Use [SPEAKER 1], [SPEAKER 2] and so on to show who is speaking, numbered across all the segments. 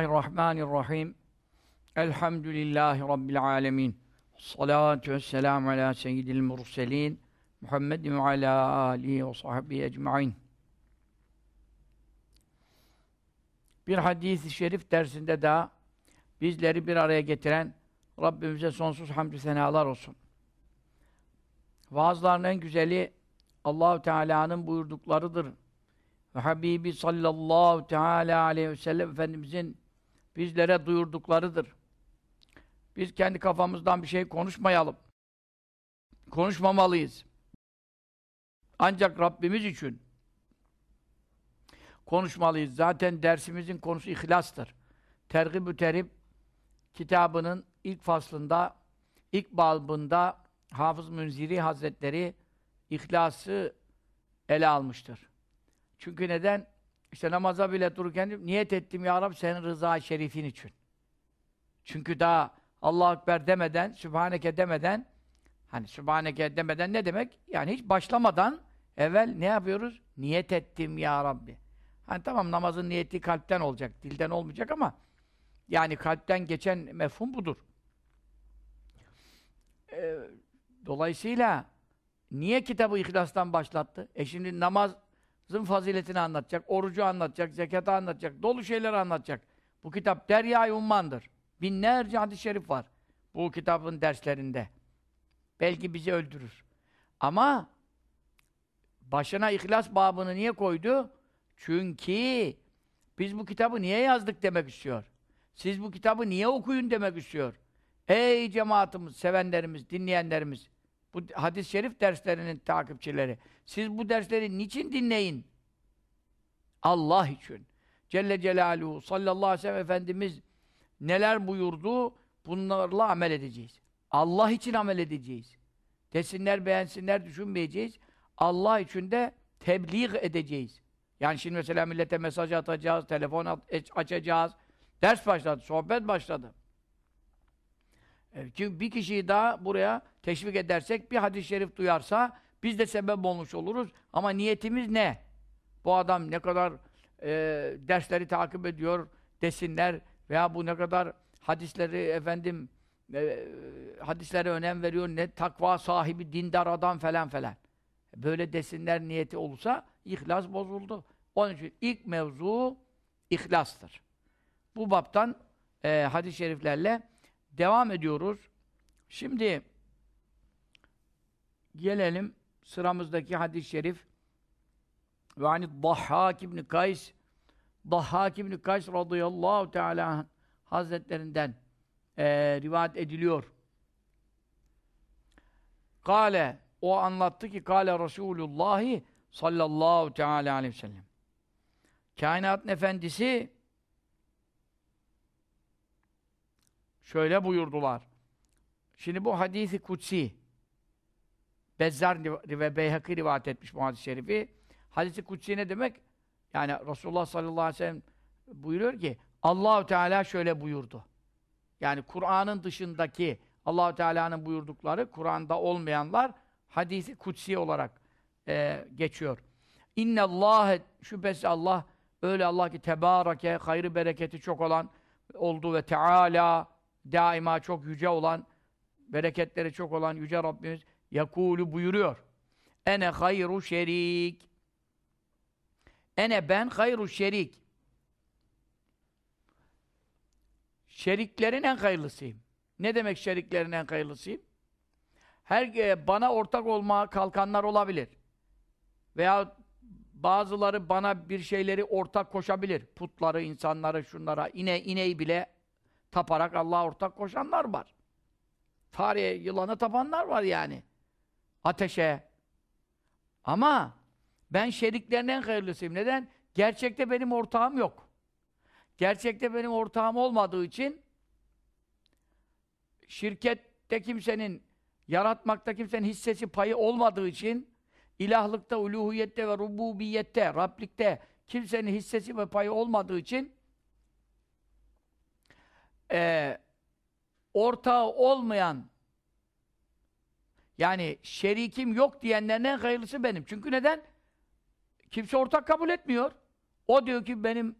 [SPEAKER 1] Bismillahirrahmanirrahim. Elhamdülillahi Rabbil alemin. Salatu vesselamu ala seyyidil murselin. Muhammedin ve ala alihi ve sahbihi ecmain. Bir hadis-i şerif dersinde daha bizleri bir araya getiren Rabbimize sonsuz hamdü senalar olsun. Vaazların en güzeli Allahu Teala'nın buyurduklarıdır. Ve Habibi sallallahu teala aleyhi ve sellem Efendimizin bizlere duyurduklarıdır. Biz kendi kafamızdan bir şey konuşmayalım. Konuşmamalıyız. Ancak Rabbimiz için konuşmalıyız. Zaten dersimizin konusu ihlastır. Tergib-ü Terib kitabının ilk faslında, ilk babında Hafız Münziri Hazretleri ihlası ele almıştır. Çünkü neden? İşte namaza bile dururken niyet ettim ya Rabbi senin rıza şerifin için. Çünkü daha Allah Ekber demeden, Sübhaneke demeden hani Sübhaneke demeden ne demek? Yani hiç başlamadan evvel ne yapıyoruz? Niyet ettim ya Rabbi. Hani tamam namazın niyeti kalpten olacak, dilden olmayacak ama yani kalpten geçen mefhum budur. Ee, dolayısıyla niye kitabı ihlastan başlattı? E şimdi namazın faziletini anlatacak, orucu anlatacak, zekatı anlatacak, dolu şeyler anlatacak. Bu kitap derya ummandır. Binlerce hadis-i şerif var bu kitabın derslerinde. Belki bizi öldürür. Ama başına ihlas babını niye koydu? Çünkü biz bu kitabı niye yazdık demek istiyor. Siz bu kitabı niye okuyun demek istiyor. Ey cemaatimiz, sevenlerimiz, dinleyenlerimiz, bu hadis-i şerif derslerinin takipçileri, siz bu dersleri niçin dinleyin? Allah için. Celle Celaluhu sallallahu aleyhi ve sellem Efendimiz neler buyurdu, bunlarla amel edeceğiz. Allah için amel edeceğiz. Desinler, beğensinler, düşünmeyeceğiz. Allah için de tebliğ edeceğiz. Yani şimdi mesela millete mesaj atacağız, telefon açacağız. Ders başladı, sohbet başladı. Çünkü bir kişiyi daha buraya teşvik edersek, bir hadis-i şerif duyarsa biz de sebep olmuş oluruz. Ama niyetimiz ne? Bu adam ne kadar e, dersleri takip ediyor desinler veya bu ne kadar hadisleri efendim e, hadislere önem veriyor, ne takva sahibi, dindar adam falan falan. Böyle desinler niyeti olursa ihlas bozuldu. Onun için ilk mevzu ihlastır. Bu baptan e, hadis-i şeriflerle devam ediyoruz. Şimdi gelelim sıramızdaki hadis-i şerif ve hani Dahhak ibn Kays Dahhak ibn Kays radıyallahu teala hazretlerinden e, rivayet ediliyor. Kale o anlattı ki kale Resulullah sallallahu teala aleyhi ve sellem kainatın efendisi şöyle buyurdular. Şimdi bu hadisi kutsi Bezzar ve Beyhaki rivayet etmiş bu hadis-i şerifi. Hadisi kutsi ne demek? Yani Resulullah sallallahu aleyhi ve sellem buyuruyor ki Allahu Teala şöyle buyurdu. Yani Kur'an'ın dışındaki Allahu Teala'nın buyurdukları, Kur'an'da olmayanlar hadisi kutsi olarak e, geçiyor. İnne Allah şüphesiz Allah öyle Allah ki tebareke hayrı bereketi çok olan oldu ve Teala daima çok yüce olan bereketleri çok olan yüce Rabbimiz yakulu buyuruyor. Ene hayru şerik. Ene ben hayru şerik. Şeriklerin en hayırlısıyım. Ne demek şeriklerin en hayırlısıyım? Her e, bana ortak olmaya kalkanlar olabilir. Veya bazıları bana bir şeyleri ortak koşabilir. Putları, insanları, şunlara, ine, ineği bile taparak Allah'a ortak koşanlar var. Tarihe yılana tapanlar var yani. Ateşe. Ama ben şeriklerin hayırlısıyım. Neden? Gerçekte benim ortağım yok. Gerçekte benim ortağım olmadığı için şirkette kimsenin yaratmakta kimsenin hissesi payı olmadığı için ilahlıkta, uluhiyette ve rububiyette, Rablikte kimsenin hissesi ve payı olmadığı için e, ortağı olmayan yani şerikim yok diyenlerin en hayırlısı benim. Çünkü neden? Kimse ortak kabul etmiyor. O diyor ki benim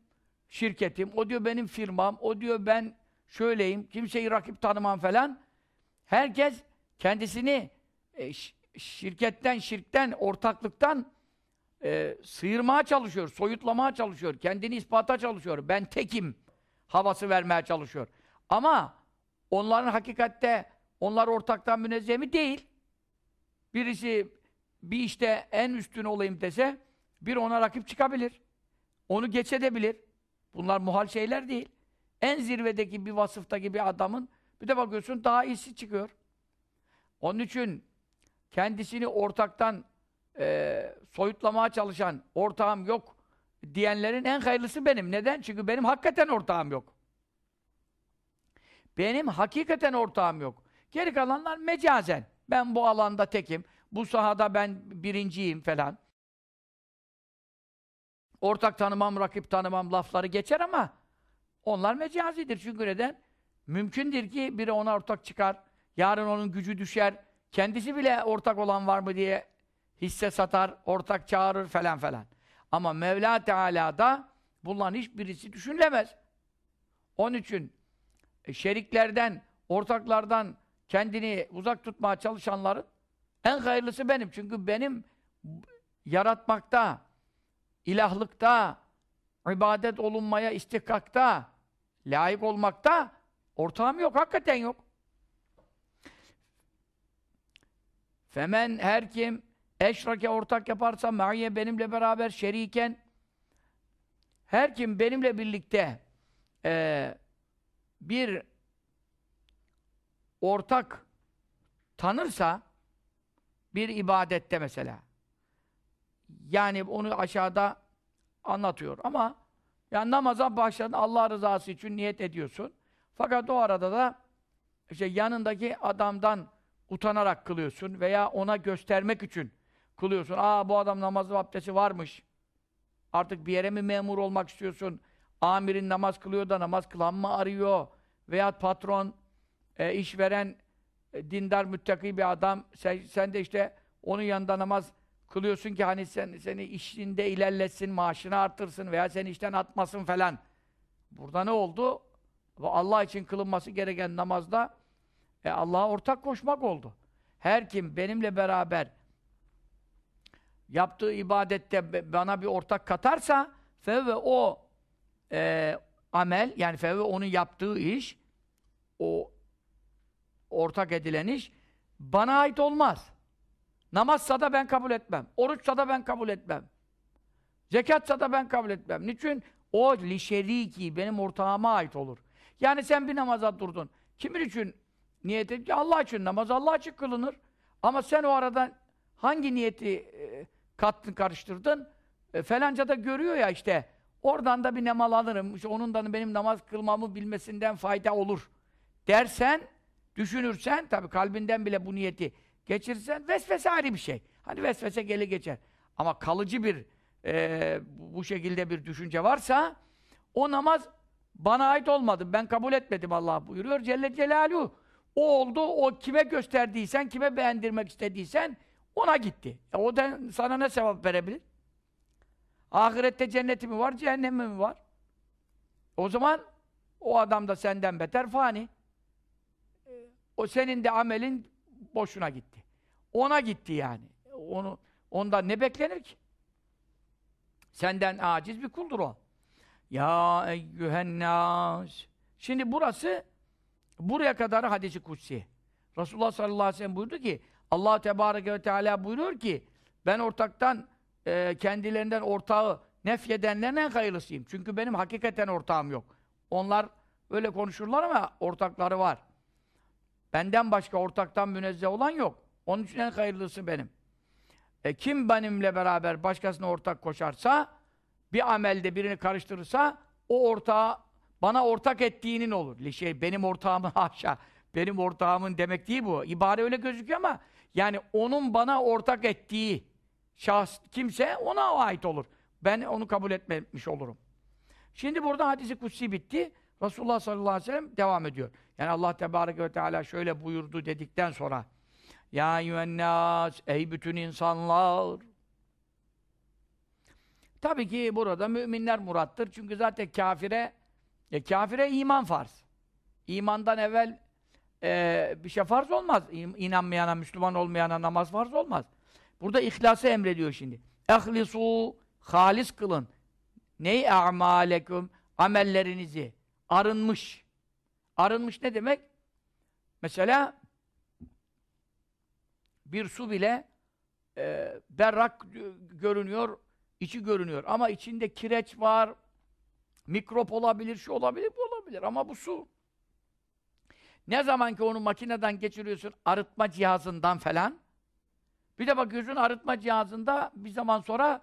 [SPEAKER 1] şirketim, o diyor benim firmam, o diyor ben şöyleyim, kimseyi rakip tanımam falan. Herkes kendisini e, şirketten, şirkten, ortaklıktan e, sıyırmaya çalışıyor, soyutlamaya çalışıyor, kendini ispata çalışıyor. Ben tekim havası vermeye çalışıyor. Ama onların hakikatte onlar ortaktan münezzeh mi? Değil. Birisi bir işte en üstün olayım dese bir ona rakip çıkabilir. Onu geçebilir. Bunlar muhal şeyler değil. En zirvedeki bir vasıftaki bir adamın bir de bakıyorsun daha iyisi çıkıyor. Onun için kendisini ortaktan e, soyutlamaya çalışan ortağım yok diyenlerin en hayırlısı benim. Neden? Çünkü benim hakikaten ortağım yok. Benim hakikaten ortağım yok. Geri kalanlar mecazen. Ben bu alanda tekim. Bu sahada ben birinciyim falan. Ortak tanımam, rakip tanımam lafları geçer ama onlar mecazidir. Çünkü neden? Mümkündür ki biri ona ortak çıkar. Yarın onun gücü düşer. Kendisi bile ortak olan var mı diye hisse satar, ortak çağırır falan falan. Ama Mevla Teala'da bunların hiçbirisi düşünülemez. Onun için şeriklerden, ortaklardan kendini uzak tutmaya çalışanların en hayırlısı benim. Çünkü benim yaratmakta, ilahlıkta, ibadet olunmaya istikakta, layık olmakta ortağım yok, hakikaten yok. Femen her kim eşrake ortak yaparsa ma'iye benimle beraber şeriken her kim benimle birlikte e, bir ortak tanırsa bir ibadette mesela yani onu aşağıda anlatıyor ama yani namaza başladın Allah rızası için niyet ediyorsun. Fakat o arada da işte yanındaki adamdan utanarak kılıyorsun veya ona göstermek için kılıyorsun. Aa bu adam namazı abdesti varmış. Artık bir yere mi memur olmak istiyorsun? Amirin namaz kılıyor da namaz kılan mı arıyor? Veya patron, e, işveren, e, dindar, müttaki bir adam. Sen, sen de işte onun yanında namaz kılıyorsun ki hani sen, seni işinde ilerletsin, maaşını artırsın veya seni işten atmasın falan. Burada ne oldu? Allah için kılınması gereken namazda e, Allah'a ortak koşmak oldu. Her kim benimle beraber yaptığı ibadette bana bir ortak katarsa ve o e, amel yani fevve onun yaptığı iş o ortak edilen iş bana ait olmaz. Namazsa da ben kabul etmem. Oruçsa da ben kabul etmem. Zekatsa da ben kabul etmem. Niçin? O li şeriki benim ortağıma ait olur. Yani sen bir namaza durdun. Kimin için niyet et? Allah için namaz Allah için kılınır. Ama sen o arada hangi niyeti e, kattın, karıştırdın? E, falanca da görüyor ya işte. Oradan da bir nemal alırım. İşte onun da benim namaz kılmamı bilmesinden fayda olur. Dersen, düşünürsen, tabi kalbinden bile bu niyeti geçirirsen, vesvese ayrı bir şey. Hani vesvese geli geçer. Ama kalıcı bir e, bu şekilde bir düşünce varsa, o namaz bana ait olmadı. Ben kabul etmedim Allah buyuruyor. Celle Celaluhu. O oldu, o kime gösterdiysen, kime beğendirmek istediysen ona gitti. E o da sana ne sevap verebilir? Ahirette cenneti mi var, cehennemi mi var? O zaman o adam da senden beter fani. O senin de amelin boşuna gitti. Ona gitti yani. Onu ondan ne beklenir ki? Senden aciz bir kuldur o. Ya eyyühennâs. Şimdi burası buraya kadar hadisi kutsi. Resulullah sallallahu aleyhi ve sellem buyurdu ki Allah Tebareke ve Teala buyuruyor ki ben ortaktan e, kendilerinden ortağı nefyedenlerin en hayırlısıyım. Çünkü benim hakikaten ortağım yok. Onlar öyle konuşurlar ama ortakları var. Benden başka ortaktan münezzeh olan yok. Onun için en hayırlısı benim. E, kim benimle beraber başkasına ortak koşarsa, bir amelde birini karıştırırsa, o ortağı bana ortak ettiğinin olur. Şey, benim ortağımın haşa, benim ortağımın demek değil bu. İbare öyle gözüküyor ama yani onun bana ortak ettiği şahs kimse ona ait olur. Ben onu kabul etmemiş olurum. Şimdi burada hadisi kutsi bitti. Resulullah sallallahu aleyhi ve sellem devam ediyor. Yani Allah tebareke ve teala şöyle buyurdu dedikten sonra Ya eyyühennâs ey bütün insanlar Tabii ki burada müminler murattır. Çünkü zaten kafire e, kafire iman farz. İmandan evvel e, bir şey farz olmaz. İnanmayana, Müslüman olmayana namaz farz olmaz. Burada ihlası emrediyor şimdi. Ehlisu halis kılın. Ney a'maleküm amellerinizi arınmış. Arınmış ne demek? Mesela bir su bile e, berrak görünüyor, içi görünüyor. Ama içinde kireç var, mikrop olabilir, şu olabilir, bu olabilir. Ama bu su. Ne zaman ki onu makineden geçiriyorsun, arıtma cihazından falan, bir de bakıyorsun arıtma cihazında bir zaman sonra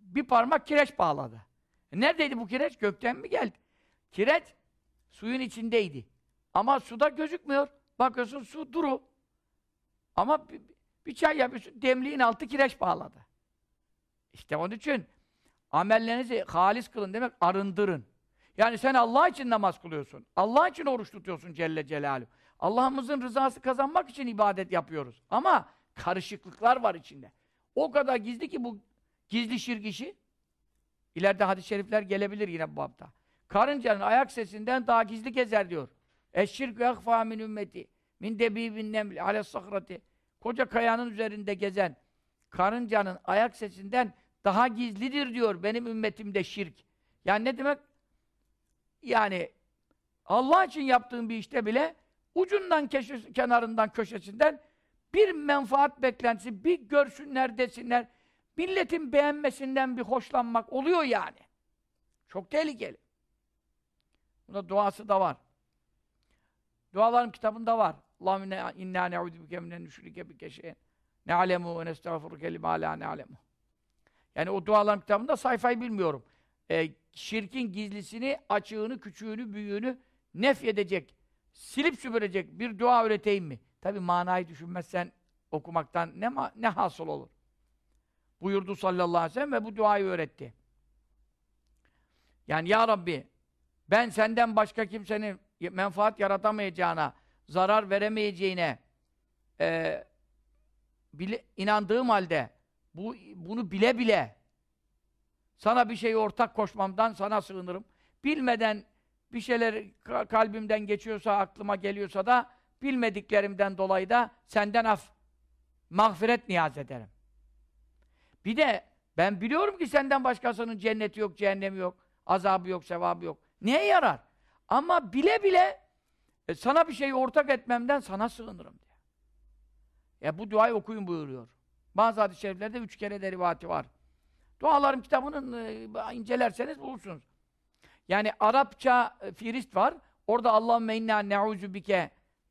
[SPEAKER 1] bir parmak kireç bağladı. E Neredeydi bu kireç? Gökten mi geldi? Kireç suyun içindeydi. Ama suda gözükmüyor. Bakıyorsun su duru. Ama bir, bir çay yapıyorsun, demliğin altı kireç bağladı. İşte onun için amellerinizi halis kılın demek arındırın. Yani sen Allah için namaz kılıyorsun. Allah için oruç tutuyorsun Celle Celaluhu. Allah'ımızın rızası kazanmak için ibadet yapıyoruz. Ama karışıklıklar var içinde. O kadar gizli ki bu gizli şirk işi. İleride hadis-i şerifler gelebilir yine bu babda. Karıncanın ayak sesinden daha gizli gezer diyor. Eşşirkü ekfâ min ümmeti min debîbin nemli aleyhissakrati Koca kayanın üzerinde gezen karıncanın ayak sesinden daha gizlidir diyor benim ümmetimde şirk. Yani ne demek? Yani Allah için yaptığın bir işte bile ucundan, köşesi, kenarından, köşesinden bir menfaat beklentisi, bir görsünler desinler, milletin beğenmesinden bir hoşlanmak oluyor yani. Çok tehlikeli. Buna duası da var. Duaların kitabında var. Allahümme inna ne'udhu bike minen nüşrike bike şeyen ne'alemu ve nestağfiruke lima la ne'alemu. Yani o duaların kitabında sayfayı bilmiyorum. Ee, şirkin gizlisini, açığını, küçüğünü, büyüğünü nef edecek, silip süpürecek bir dua öğreteyim mi? Tabi manayı düşünmezsen okumaktan ne, ne hasıl olur? Buyurdu sallallahu aleyhi ve sellem ve bu duayı öğretti. Yani ya Rabbi ben senden başka kimsenin menfaat yaratamayacağına, zarar veremeyeceğine e, bile, inandığım halde bu bunu bile bile sana bir şeyi ortak koşmamdan sana sığınırım. Bilmeden bir şeyler ka- kalbimden geçiyorsa, aklıma geliyorsa da bilmediklerimden dolayı da senden af, mağfiret niyaz ederim. Bir de ben biliyorum ki senden başkasının cenneti yok, cehennemi yok, azabı yok, sevabı yok. Neye yarar? Ama bile bile e, sana bir şeyi ortak etmemden sana sığınırım diyor. Ya bu duayı okuyun buyuruyor. Bazı hadis-i şeriflerde üç kere de rivati var. Dualarım kitabının e, incelerseniz bulursunuz. Yani Arapça e, firist var. Orada Allahümme inna ne'uzu bike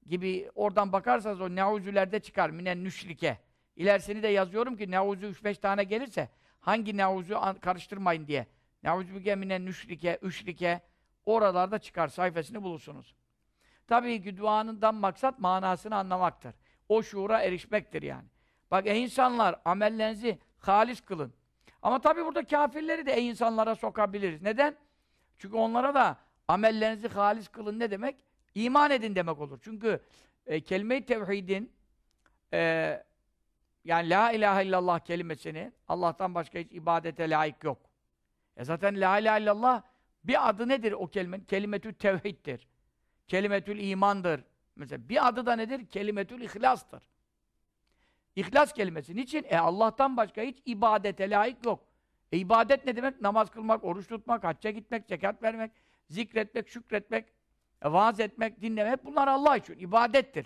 [SPEAKER 1] gibi oradan bakarsanız o ne'uzülerde çıkar. Minen nüşrike. İlerisini de yazıyorum ki ne'uzu 3-5 tane gelirse hangi ne'uzu an- karıştırmayın diye. Ne'uzu bike minen nüşrike, üşrike oralarda çıkar. Sayfasını bulursunuz. Tabii ki duanından maksat manasını anlamaktır. O şuura erişmektir yani. Bak ey insanlar amellerinizi halis kılın. Ama tabii burada kafirleri de ey insanlara sokabiliriz. Neden? Çünkü onlara da amellerinizi halis kılın ne demek? İman edin demek olur. Çünkü e, kelime-i tevhidin e, yani la ilahe illallah kelimesini Allah'tan başka hiç ibadete layık yok. E zaten la ilahe illallah bir adı nedir o kelimenin? Kelimetü tevhiddir. Kelimetül imandır. Mesela bir adı da nedir? Kelimetül ihlastır. İhlas kelimesi. Niçin? E Allah'tan başka hiç ibadete layık yok. E ibadet ne demek? Namaz kılmak, oruç tutmak, hacca gitmek, zekat vermek, zikretmek, şükretmek, e, vaaz etmek, dinlemek. Bunlar Allah için. ibadettir.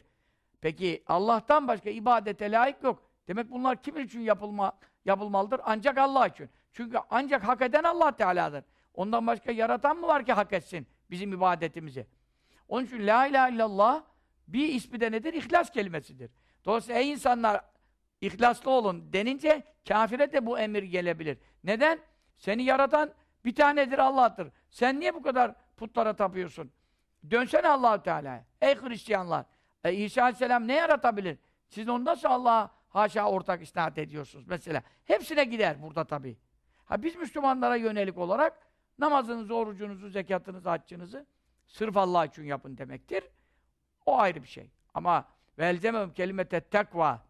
[SPEAKER 1] Peki Allah'tan başka ibadete layık yok. Demek bunlar kimin için yapılma, yapılmalıdır? Ancak Allah için. Çünkü ancak hak eden Allah Teala'dır. Ondan başka yaratan mı var ki hak etsin bizim ibadetimizi? Onun için la ilahe illallah bir ismi de nedir? İhlas kelimesidir. Dolayısıyla ey insanlar ihlaslı olun denince kafire de bu emir gelebilir. Neden? Seni yaratan bir tanedir Allah'tır. Sen niye bu kadar putlara tapıyorsun? Dönsene allah Teala'ya. Ey Hristiyanlar! E, İsa Aleyhisselam ne yaratabilir? Siz onu nasıl Allah'a haşa ortak isnat ediyorsunuz mesela? Hepsine gider burada tabii. Ha biz Müslümanlara yönelik olarak namazınızı, orucunuzu, zekatınızı, haccınızı sırf Allah için yapın demektir. O ayrı bir şey. Ama velzemem kelimete tekva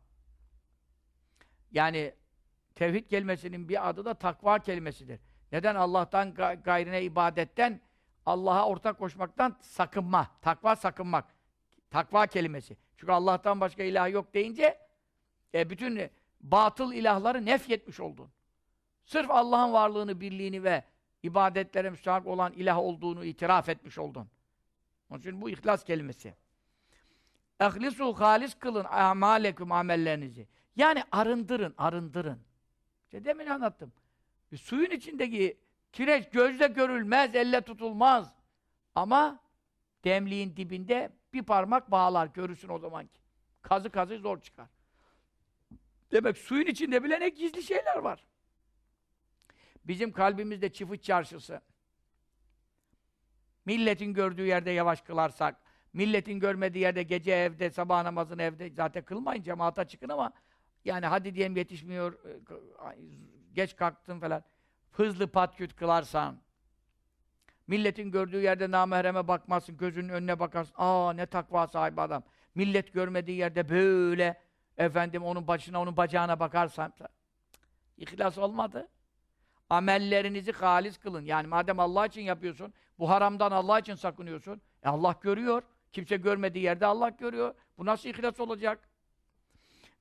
[SPEAKER 1] yani tevhid kelimesinin bir adı da takva kelimesidir. Neden? Allah'tan gayrine ibadetten, Allah'a ortak koşmaktan sakınma. Takva sakınmak. Takva kelimesi. Çünkü Allah'tan başka ilah yok deyince e, bütün batıl ilahları nefyetmiş oldun. Sırf Allah'ın varlığını, birliğini ve ibadetlere müstahak olan ilah olduğunu itiraf etmiş oldun. Onun için bu ihlas kelimesi. Ehlisu halis kılın amalekum amellerinizi. Yani arındırın, arındırın. İşte demin anlattım. E, suyun içindeki kireç gözle görülmez, elle tutulmaz. Ama demliğin dibinde bir parmak bağlar, görürsün o zaman ki. Kazı kazı zor çıkar. Demek suyun içinde bile ne gizli şeyler var. Bizim kalbimizde çift çarşısı. Milletin gördüğü yerde yavaş kılarsak, milletin görmediği yerde gece evde, sabah namazını evde zaten kılmayın, cemaata çıkın ama yani hadi diyelim yetişmiyor, e, geç kalktın falan hızlı patküt kılarsan, milletin gördüğü yerde namahreme bakmazsın, gözünün önüne bakarsın. Aa ne takva sahibi adam. Millet görmediği yerde böyle efendim onun başına, onun bacağına bakarsan ihlas olmadı. Amellerinizi halis kılın. Yani madem Allah için yapıyorsun, bu haramdan Allah için sakınıyorsun. E Allah görüyor. Kimse görmediği yerde Allah görüyor. Bu nasıl ihlas olacak?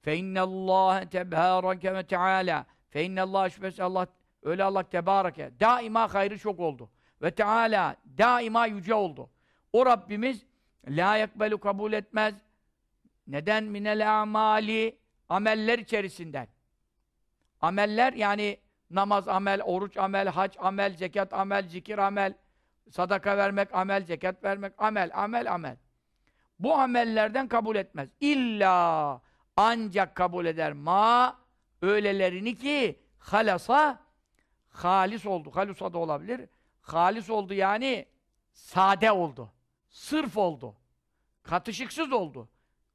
[SPEAKER 1] Fe innallaha tebaraka ve teala. Fe innallah şüphesiz öyle Allah tebareke. Daima hayrı çok oldu. Ve Teala daima yüce oldu. O Rabbimiz la yakbelu kabul etmez. Neden? Minel amali ameller içerisinden. Ameller yani namaz amel, oruç amel, hac amel, zekat amel, zikir amel, sadaka vermek amel, zekat vermek amel, amel, amel. Bu amellerden kabul etmez. İlla ancak kabul eder ma öylelerini ki halasa halis oldu. Halusa da olabilir. Halis oldu yani sade oldu. Sırf oldu. Katışıksız oldu.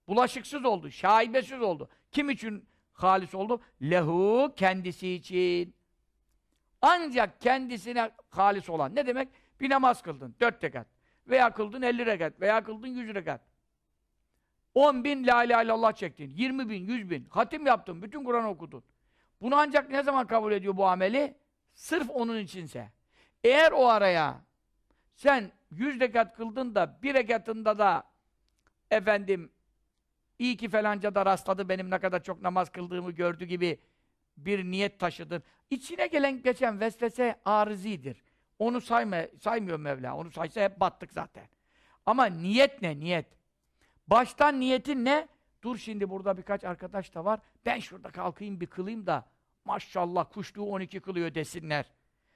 [SPEAKER 1] Bulaşıksız oldu. Şaibesiz oldu. Kim için halis oldu? Lehu kendisi için. Ancak kendisine halis olan. Ne demek? Bir namaz kıldın. Dört rekat. Veya kıldın elli rekat. Veya kıldın yüz rekat. On bin la ilahe illallah çektin. Yirmi bin, yüz bin. Hatim yaptın. Bütün Kur'an okudun. Bunu ancak ne zaman kabul ediyor bu ameli? Sırf onun içinse. Eğer o araya sen yüz rekat kıldın da bir rekatında da efendim iyi ki falanca da rastladı benim ne kadar çok namaz kıldığımı gördü gibi bir niyet taşıdın. İçine gelen geçen vesvese arızidir. Onu sayma, saymıyor Mevla. Onu saysa hep battık zaten. Ama niyet ne? Niyet. Baştan niyetin ne? Dur şimdi burada birkaç arkadaş da var. Ben şurada kalkayım bir kılayım da maşallah kuşluğu 12 kılıyor desinler.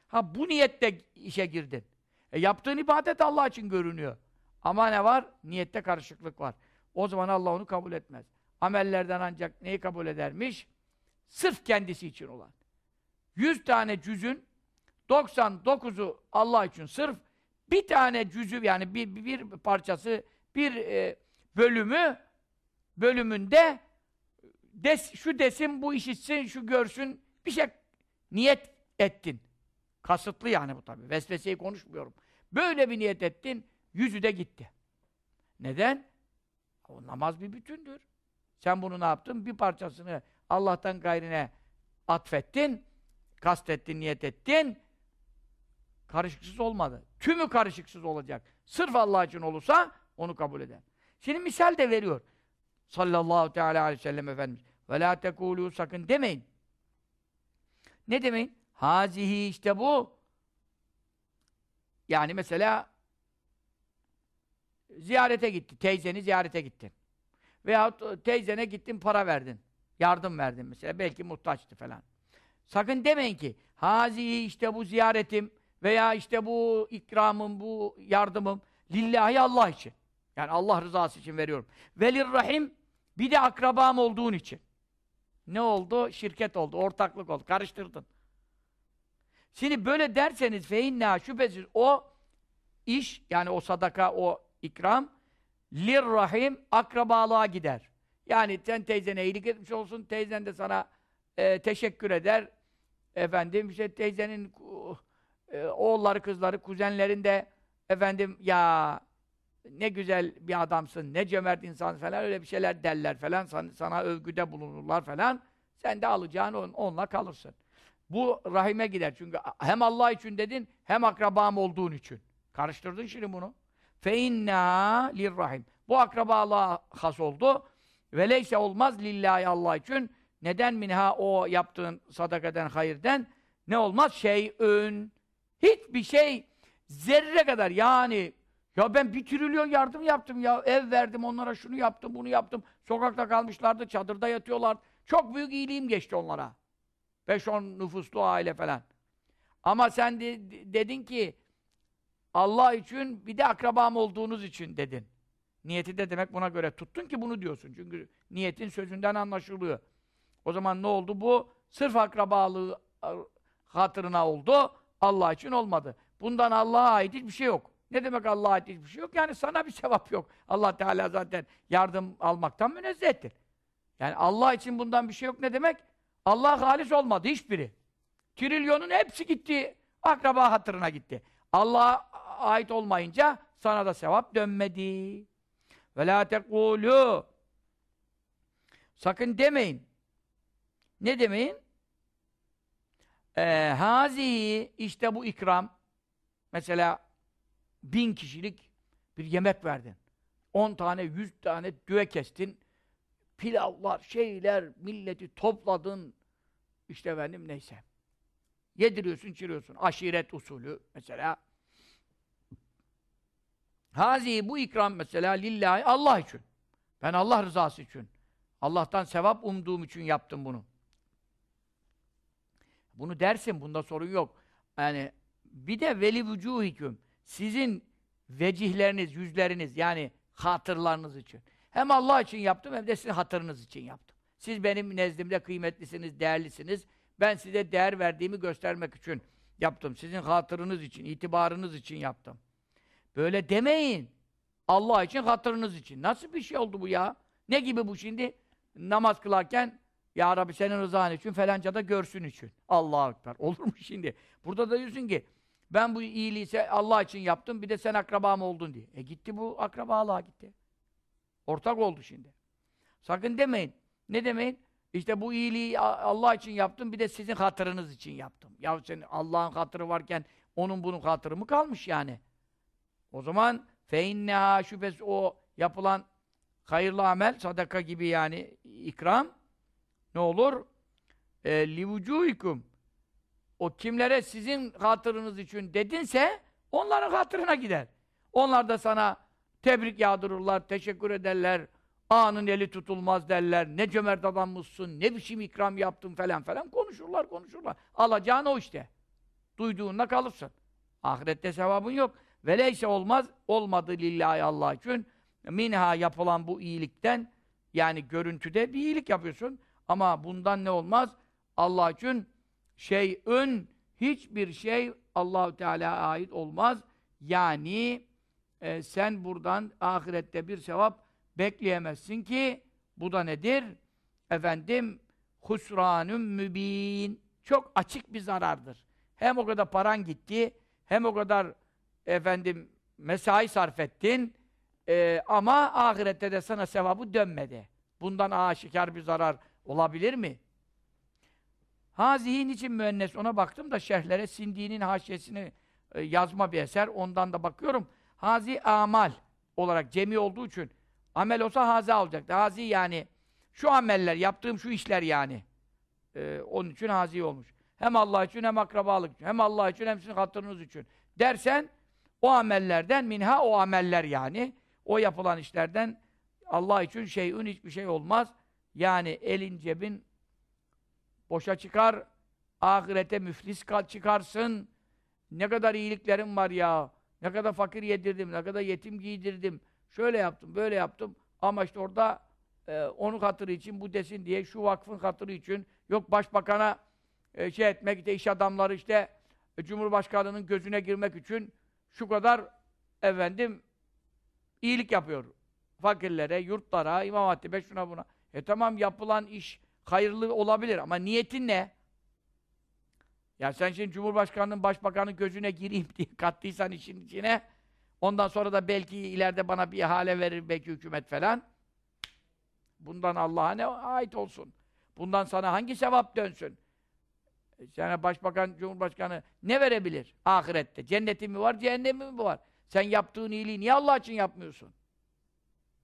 [SPEAKER 1] Ha bu niyette işe girdin. E yaptığın ibadet Allah için görünüyor. Ama ne var? Niyette karışıklık var. O zaman Allah onu kabul etmez. Amellerden ancak neyi kabul edermiş? Sırf kendisi için olan. 100 tane cüzün 99'u Allah için sırf bir tane cüzü yani bir, bir parçası bir e, bölümü bölümünde des, şu desin bu işitsin şu görsün bir şey niyet ettin. Kasıtlı yani bu tabi. Vesveseyi konuşmuyorum. Böyle bir niyet ettin, yüzü de gitti. Neden? O namaz bir bütündür. Sen bunu ne yaptın? Bir parçasını Allah'tan gayrine atfettin, kastettin, niyet ettin. Karışıksız olmadı. Tümü karışıksız olacak. Sırf Allah için olursa onu kabul eder. Şimdi misal de veriyor. Sallallahu teala aleyhi ve sellem Efendimiz. Ve la tekulu sakın demeyin. Ne demeyin? Hazihi işte bu. Yani mesela ziyarete gitti. Teyzeni ziyarete gittin. Veyahut teyzene gittin para verdin. Yardım verdin mesela. Belki muhtaçtı falan. Sakın demeyin ki hazihi işte bu ziyaretim veya işte bu ikramım, bu yardımım lillahi Allah için. Yani Allah rızası için veriyorum. Velir rahim bir de akrabam olduğun için. Ne oldu? Şirket oldu, ortaklık oldu. Karıştırdın. Şimdi böyle derseniz feinna şüphesiz o iş yani o sadaka, o ikram lirrahim akrabalığa gider. Yani sen teyzene iyilik etmiş olsun, teyzen de sana e, teşekkür eder. Efendim işte teyzenin e, oğulları, kızları, kuzenlerin de efendim ya ne güzel bir adamsın, ne cömert insan falan öyle bir şeyler derler falan sana, sana övgüde bulunurlar falan. Sen de alacağın on, onunla kalırsın. Bu rahime gider. Çünkü hem Allah için dedin, hem akrabam olduğun için. Karıştırdın şimdi bunu. Fe inna lirrahim. Bu akraba Allah'a has oldu. Ve leyse olmaz lillahi Allah için. Neden minha o yaptığın sadakaden hayırden ne olmaz? Şeyün. Hiçbir şey zerre kadar yani ya ben bir trilyon yardım yaptım ya. Ev verdim onlara şunu yaptım, bunu yaptım. Sokakta kalmışlardı, çadırda yatıyorlar. Çok büyük iyiliğim geçti onlara. 5-10 nüfuslu aile falan. Ama sen de, dedin ki Allah için bir de akrabam olduğunuz için dedin. Niyeti de demek buna göre tuttun ki bunu diyorsun. Çünkü niyetin sözünden anlaşılıyor. O zaman ne oldu? Bu sırf akrabalığı hatırına oldu. Allah için olmadı. Bundan Allah'a ait hiçbir şey yok. Ne demek Allah'a ait hiçbir şey yok? Yani sana bir sevap yok. Allah Teala zaten yardım almaktan münezzehtir. Yani Allah için bundan bir şey yok ne demek? Allah halis olmadı hiçbiri. Trilyonun hepsi gitti. Akraba hatırına gitti. Allah'a ait olmayınca sana da sevap dönmedi. Ve la tekulu Sakın demeyin. Ne demeyin? Ee, hazihi işte bu ikram mesela bin kişilik bir yemek verdin. On tane, yüz tane düve kestin. Pilavlar, şeyler, milleti topladın. İşte efendim neyse. Yediriyorsun, içiriyorsun. Aşiret usulü mesela. Hazi bu ikram mesela lillahi Allah için. Ben Allah rızası için. Allah'tan sevap umduğum için yaptım bunu. Bunu dersin, bunda sorun yok. Yani bir de veli vücuhiküm. Sizin vecihleriniz, yüzleriniz yani hatırlarınız için. Hem Allah için yaptım hem de sizin hatırınız için yaptım. Siz benim nezdimde kıymetlisiniz, değerlisiniz. Ben size değer verdiğimi göstermek için yaptım. Sizin hatırınız için, itibarınız için yaptım. Böyle demeyin. Allah için, hatırınız için. Nasıl bir şey oldu bu ya? Ne gibi bu şimdi? Namaz kılarken Ya Rabbi senin rızan için falanca da görsün için. Allahu Ekber. Olur mu şimdi? Burada da diyorsun ki ben bu iyiliği Allah için yaptım, bir de sen akrabam oldun diye. E gitti bu akrabalığa gitti. Ortak oldu şimdi. Sakın demeyin. Ne demeyin? İşte bu iyiliği Allah için yaptım, bir de sizin hatırınız için yaptım. Ya senin Allah'ın hatırı varken onun bunun hatırı mı kalmış yani? O zaman feinneha şüphesiz o yapılan hayırlı amel, sadaka gibi yani ikram ne olur? E, livucuikum o kimlere sizin hatırınız için dedinse onların hatırına gider. Onlar da sana tebrik yağdırırlar, teşekkür ederler, anın eli tutulmaz derler, ne cömert adammışsın, ne biçim ikram yaptın falan falan konuşurlar, konuşurlar. Alacağın o işte. Duyduğunla kalırsın. Ahirette sevabın yok. Veleyse olmaz, olmadı lillahi Allah için. Minha yapılan bu iyilikten, yani görüntüde bir iyilik yapıyorsun. Ama bundan ne olmaz? Allah için şeyün hiçbir şey Allahu Teala'ya ait olmaz. Yani e, sen buradan ahirette bir sevap bekleyemezsin ki bu da nedir? Efendim husranun mübin. Çok açık bir zarardır. Hem o kadar paran gitti, hem o kadar efendim mesai sarf ettin e, ama ahirette de sana sevabı dönmedi. Bundan aşikar bir zarar olabilir mi? Hazihin için müennes ona baktım da şerhlere Sindi'nin haşiyesini e, yazma bir eser. Ondan da bakıyorum. Hazi amal olarak cemi olduğu için amel olsa haza olacaktı. Hazi yani şu ameller, yaptığım şu işler yani. Ee, onun için hazi olmuş. Hem Allah için hem akrabalık için. Hem Allah için hem sizin hatırınız için. Dersen o amellerden minha o ameller yani. O yapılan işlerden Allah için şeyün hiçbir şey olmaz. Yani elin cebin boşa çıkar, ahirete müflis çıkarsın. Ne kadar iyiliklerim var ya, ne kadar fakir yedirdim, ne kadar yetim giydirdim, şöyle yaptım, böyle yaptım. Ama işte orada e, onun hatırı için bu desin diye, şu vakfın hatırı için, yok başbakana e, şey etmek, işte iş adamları işte e, Cumhurbaşkanı'nın gözüne girmek için şu kadar efendim iyilik yapıyor. Fakirlere, yurtlara, imam hatibe, şuna buna. E tamam yapılan iş hayırlı olabilir ama niyetin ne? Ya sen şimdi Cumhurbaşkanı'nın, Başbakan'ın gözüne gireyim diye kattıysan işin içine, ondan sonra da belki ileride bana bir ihale verir belki hükümet falan. Bundan Allah'a ne ait olsun? Bundan sana hangi sevap dönsün? E, Sana başbakan, cumhurbaşkanı ne verebilir ahirette? Cenneti mi var, cehennemi mi var? Sen yaptığın iyiliği niye Allah için yapmıyorsun?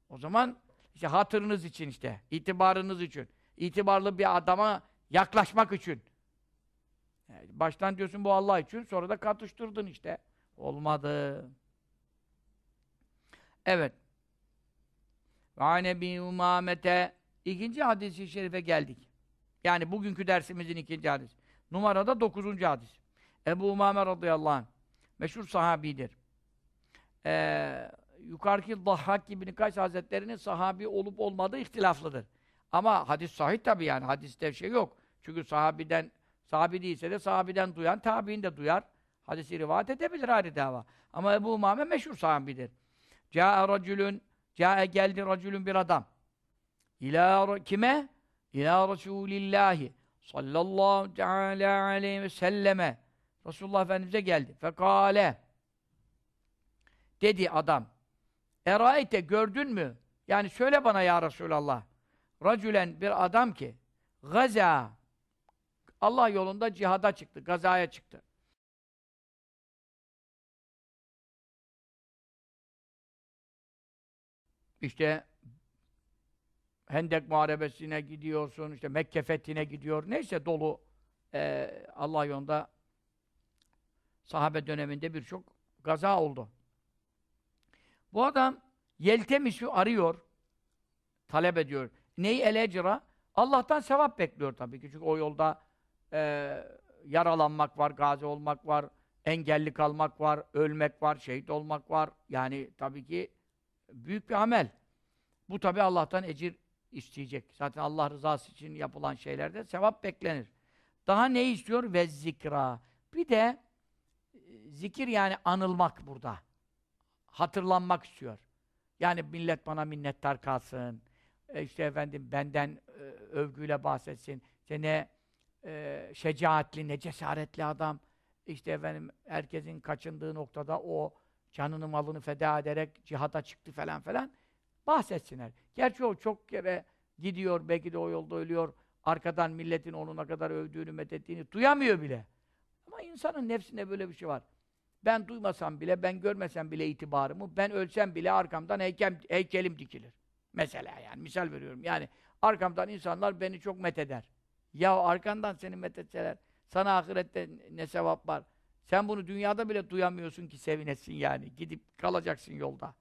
[SPEAKER 1] O zaman işte hatırınız için işte, itibarınız için, itibarlı bir adama yaklaşmak için. Yani baştan diyorsun bu Allah için, sonra da katıştırdın işte. Olmadı. Evet. Ve ane umamete ikinci hadisi şerife geldik. Yani bugünkü dersimizin ikinci hadisi. Numarada dokuzuncu hadis. Ebu Umame radıyallahu anh. Meşhur sahabidir. Ee, yukarıki Dahhak gibi Kays Hazretleri'nin sahabi olup olmadığı ihtilaflıdır. Ama hadis sahih tabi yani. Hadiste şey yok. Çünkü sahabiden sahabi değilse de sahabiden duyan tabi'in de duyar. Hadisi rivayet edebilir ayrı dava. Ama Ebu Umame meşhur sahabidir. Câe racülün Câe geldi racülün bir adam. İlâ kime? İlâ Resûlillâhi sallallahu teâlâ aleyhi ve selleme Resulullah Efendimiz'e geldi. Fekâle dedi adam. Eraite gördün mü? Yani söyle bana ya Resulallah. Racülen bir adam ki gaza Allah yolunda cihada çıktı, gazaya çıktı. İşte Hendek Muharebesi'ne gidiyorsun, işte Mekke fethine gidiyor, neyse dolu e, Allah yolunda sahabe döneminde birçok gaza oldu. Bu adam Yeltemis'i arıyor, talep ediyor. Neyi elecra? Allah'tan sevap bekliyor tabii ki. Çünkü o yolda e, yaralanmak var, gazi olmak var, engelli kalmak var, ölmek var, şehit olmak var. Yani tabii ki büyük bir amel. Bu tabii Allah'tan ecir isteyecek. Zaten Allah rızası için yapılan şeylerde sevap beklenir. Daha ne istiyor? Ve zikra. Bir de e, zikir yani anılmak burada. Hatırlanmak istiyor. Yani millet bana minnettar kalsın. E işte efendim benden e, övgüyle bahsetsin. İşte ne e, şecaatli, ne cesaretli adam. İşte efendim herkesin kaçındığı noktada o canını malını feda ederek cihada çıktı falan falan bahsetsinler. Gerçi o çok kere gidiyor, belki de o yolda ölüyor. Arkadan milletin onuna kadar övdüğünü, methettiğini duyamıyor bile. Ama insanın nefsinde böyle bir şey var. Ben duymasam bile, ben görmesem bile itibarımı, ben ölsem bile arkamdan heykem, heykelim dikilir. Mesela yani, misal veriyorum. Yani arkamdan insanlar beni çok metheder. Ya arkandan seni methetseler, sana ahirette ne sevap var? Sen bunu dünyada bile duyamıyorsun ki sevinesin yani. Gidip kalacaksın yolda.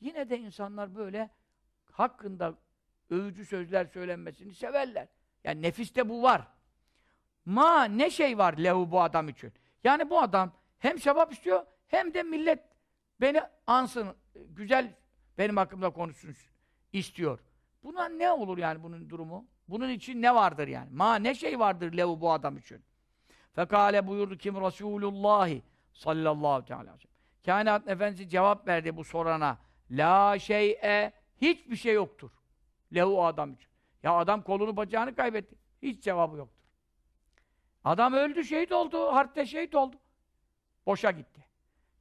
[SPEAKER 1] Yine de insanlar böyle hakkında övücü sözler söylenmesini severler. Yani nefiste bu var. Ma ne şey var lehu bu adam için. Yani bu adam hem sevap istiyor hem de millet beni ansın, güzel benim hakkımda konuşsun istiyor. Buna ne olur yani bunun durumu? Bunun için ne vardır yani? Ma ne şey vardır lehu bu adam için? Fekale buyurdu kim Resulullahi sallallahu aleyhi ve sellem. Kainat Efendisi cevap verdi bu sorana. La şey'e hiçbir şey yoktur. Lehu adam için. Ya adam kolunu bacağını kaybetti. Hiç cevabı yoktur. Adam öldü, şehit oldu, harpte şehit oldu. Boşa gitti.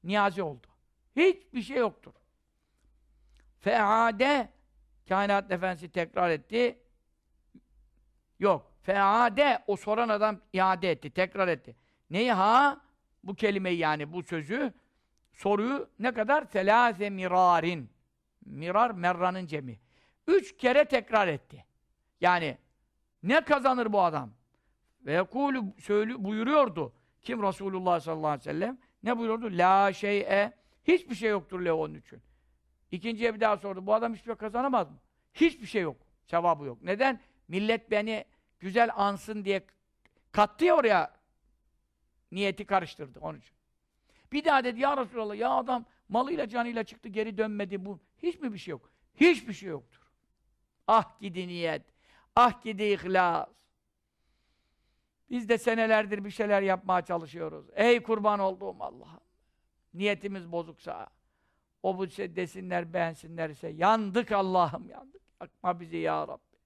[SPEAKER 1] Niyazi oldu. Hiçbir şey yoktur. Feade Kainat Efendisi tekrar etti. Yok. Feade o soran adam iade etti, tekrar etti. Neyi ha? Bu kelimeyi yani bu sözü soruyu ne kadar? Selâse mirarin. Mirar merranın cemi. Üç kere tekrar etti. Yani ne kazanır bu adam? Ve yekûlü söylü buyuruyordu. Kim Resulullah sallallahu aleyhi ve sellem? Ne buyuruyordu? La şey'e hiçbir şey yoktur le onun için. İkinciye bir daha sordu. Bu adam hiçbir şey kazanamaz mı? Hiçbir şey yok. Cevabı yok. Neden? Millet beni güzel ansın diye kattı ya oraya niyeti karıştırdı onun için. Bir daha dedi ya Resulallah ya adam malıyla canıyla çıktı geri dönmedi bu. Hiç mi bir şey yok? Hiçbir şey yoktur. Ah gidi niyet. Ah gidi ihlas. Biz de senelerdir bir şeyler yapmaya çalışıyoruz. Ey kurban olduğum Allah'ım. Niyetimiz bozuksa, o bu şey desinler, beğensinlerse, yandık Allah'ım yandık. Yakma bizi ya Rabbi.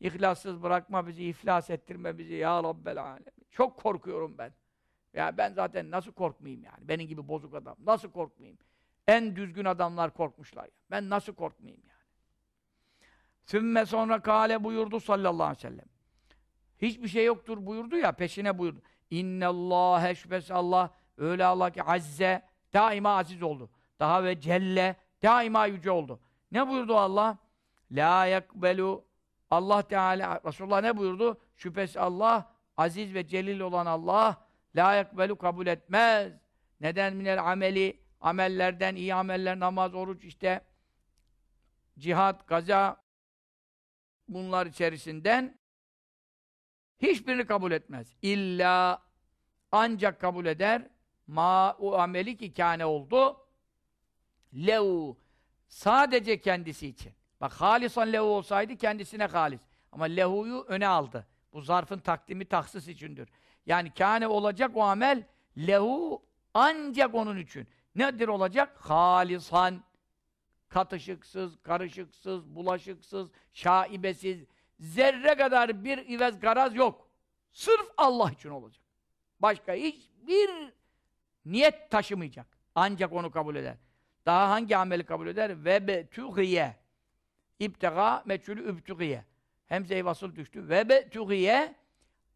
[SPEAKER 1] İhlassız bırakma bizi, iflas ettirme bizi ya Rabbel alemin. Çok korkuyorum ben. Ya ben zaten nasıl korkmayayım yani? Benim gibi bozuk adam. Nasıl korkmayayım? En düzgün adamlar korkmuşlar ya. Ben nasıl korkmayayım yani? Sümme sonra kale buyurdu sallallahu aleyhi ve sellem. hiçbir şey yoktur buyurdu ya, peşine buyurdu. İnnallâhe şüphesiz Allah, öyle Allah ki azze, daima aziz oldu. Daha ve celle, daima yüce oldu. Ne buyurdu Allah? La yakbelu Allah Teala Resulullah ne buyurdu? Şüphesiz Allah aziz ve celil olan Allah la yakbelu kabul etmez. Neden minel ameli amellerden iyi ameller namaz, oruç işte cihat, gaza bunlar içerisinden hiçbirini kabul etmez. İlla ancak kabul eder ma o ameli ki kâne oldu lev sadece kendisi için. Bak halisan lehu olsaydı kendisine halis. Ama lehu'yu öne aldı. Bu zarfın takdimi taksis içindir. Yani kâne olacak o amel lehu ancak onun için. Nedir olacak? Halisan katışıksız, karışıksız, bulaşıksız, şaibesiz, zerre kadar bir ivez garaz yok. Sırf Allah için olacak. Başka hiçbir niyet taşımayacak. Ancak onu kabul eder. Daha hangi ameli kabul eder? Ve betügiye. İbtega meçhulü übtügiye. Hemze-i vasıl düştü. Ve betügiye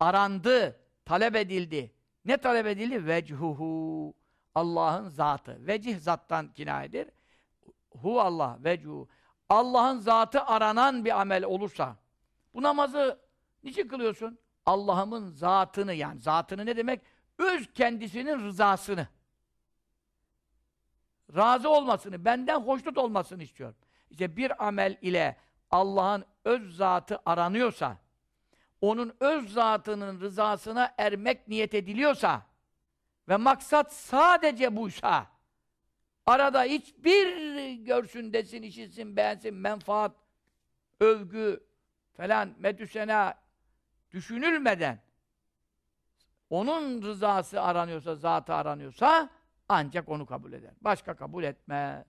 [SPEAKER 1] arandı, talep edildi. Ne talep edildi? Vechuhu. Allah'ın zatı. Vecih zattan kinayedir. Hu Allah, vechu. Allah'ın zatı aranan bir amel olursa, bu namazı niçin kılıyorsun? Allah'ımın zatını yani, zatını ne demek? Öz kendisinin rızasını. Razı olmasını, benden hoşnut olmasını istiyorum. İşte bir amel ile Allah'ın öz zatı aranıyorsa, onun öz zatının rızasına ermek niyet ediliyorsa ve maksat sadece buysa, arada hiçbir görsün, desin, işitsin, beğensin, menfaat, övgü falan, medüsena düşünülmeden onun rızası aranıyorsa, zatı aranıyorsa ancak onu kabul eder. Başka kabul etmez.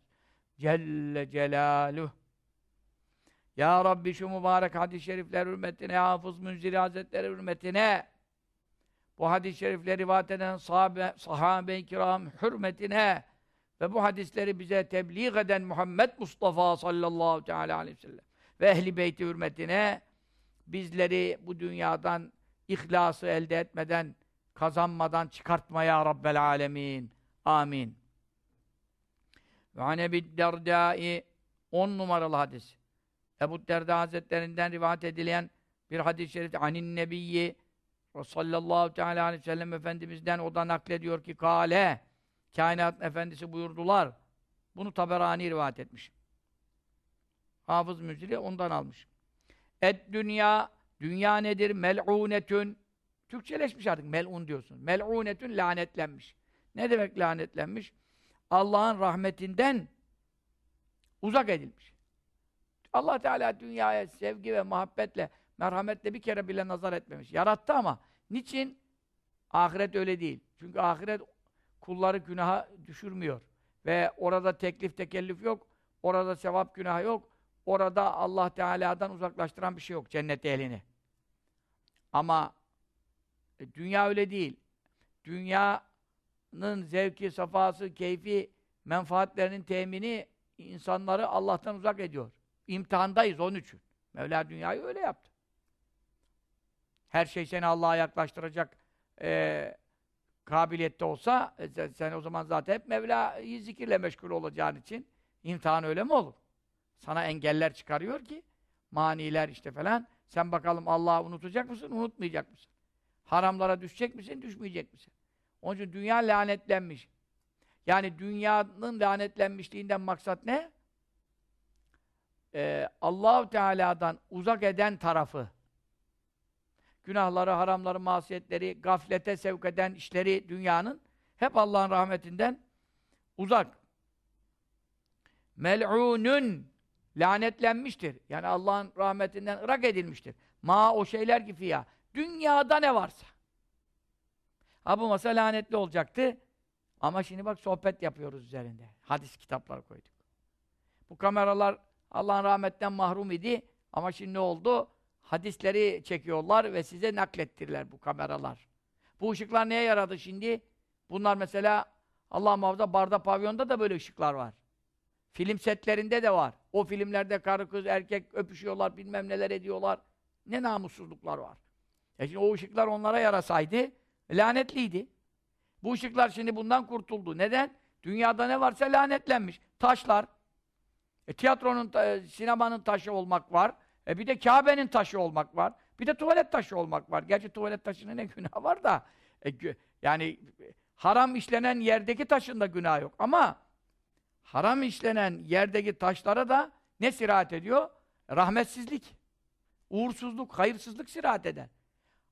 [SPEAKER 1] Celle Celaluhu. Ya Rabbi şu mübarek hadis-i şerifler hürmetine, Hafız Münziri Hazretleri hürmetine, bu hadis-i şerifleri rivayet eden sahabe, sahabe-i kiram hürmetine ve bu hadisleri bize tebliğ eden Muhammed Mustafa sallallahu teala aleyhi ve sellem ve ehli beyti hürmetine bizleri bu dünyadan ihlası elde etmeden, kazanmadan çıkartma ya Rabbel alemin. Amin. Ve anebid derdai 10 numaralı hadis. Ebu Derda Hazretlerinden rivayet edilen bir hadis-i şerif anin nebiyyi sallallahu teala aleyhi ve sellem Efendimiz'den o da naklediyor ki kale kainat efendisi buyurdular. Bunu Taberani rivayet etmiş. Hafız Müzili ondan almış. Et dünya dünya nedir? Mel'unetün Türkçeleşmiş artık mel'un diyorsun. Mel'unetün lanetlenmiş. Ne demek lanetlenmiş? Allah'ın rahmetinden uzak edilmiş. Allah Teala dünyaya sevgi ve muhabbetle, merhametle bir kere bile nazar etmemiş. Yarattı ama niçin? Ahiret öyle değil. Çünkü ahiret kulları günaha düşürmüyor. Ve orada teklif tekellüf yok. Orada sevap günah yok. Orada Allah Teala'dan uzaklaştıran bir şey yok cennet ehlini. Ama e, dünya öyle değil. Dünyanın zevki, safası, keyfi, menfaatlerinin temini insanları Allah'tan uzak ediyor. İmtihandayız onun için. Mevla dünyayı öyle yaptı. Her şey seni Allah'a yaklaştıracak e, kabiliyette olsa e, sen, sen o zaman zaten hep Mevla'yı zikirle meşgul olacağın için imtihan öyle mi olur? Sana engeller çıkarıyor ki maniler işte falan. Sen bakalım Allah'ı unutacak mısın, unutmayacak mısın? Haramlara düşecek misin, düşmeyecek misin? Onun için dünya lanetlenmiş. Yani dünyanın lanetlenmişliğinden maksat ne? Ee, Allahu Teala'dan uzak eden tarafı. Günahları, haramları, masiyetleri, gaflete sevk eden işleri dünyanın hep Allah'ın rahmetinden uzak. Mel'unun lanetlenmiştir. Yani Allah'ın rahmetinden ırak edilmiştir. Ma o şeyler ki fiyah. Dünyada ne varsa. Ha bu masa lanetli olacaktı. Ama şimdi bak sohbet yapıyoruz üzerinde. Hadis kitapları koyduk. Bu kameralar Allah'ın rahmetten mahrum idi. Ama şimdi ne oldu? Hadisleri çekiyorlar ve size naklettirler bu kameralar. Bu ışıklar neye yaradı şimdi? Bunlar mesela Allah muhafaza barda pavyonda da böyle ışıklar var. Film setlerinde de var. O filmlerde karı kız erkek öpüşüyorlar, bilmem neler ediyorlar. Ne namussuzluklar var. E şimdi o ışıklar onlara yarasaydı lanetliydi. Bu ışıklar şimdi bundan kurtuldu. Neden? Dünyada ne varsa lanetlenmiş. Taşlar, e, tiyatronun, e, sinemanın taşı olmak var. E, bir de Kabe'nin taşı olmak var. Bir de tuvalet taşı olmak var. Gerçi tuvalet taşının ne günah var da. E, yani haram işlenen yerdeki taşın da günah yok. Ama haram işlenen yerdeki taşlara da ne sirahat ediyor? Rahmetsizlik, uğursuzluk, hayırsızlık sirahat eder.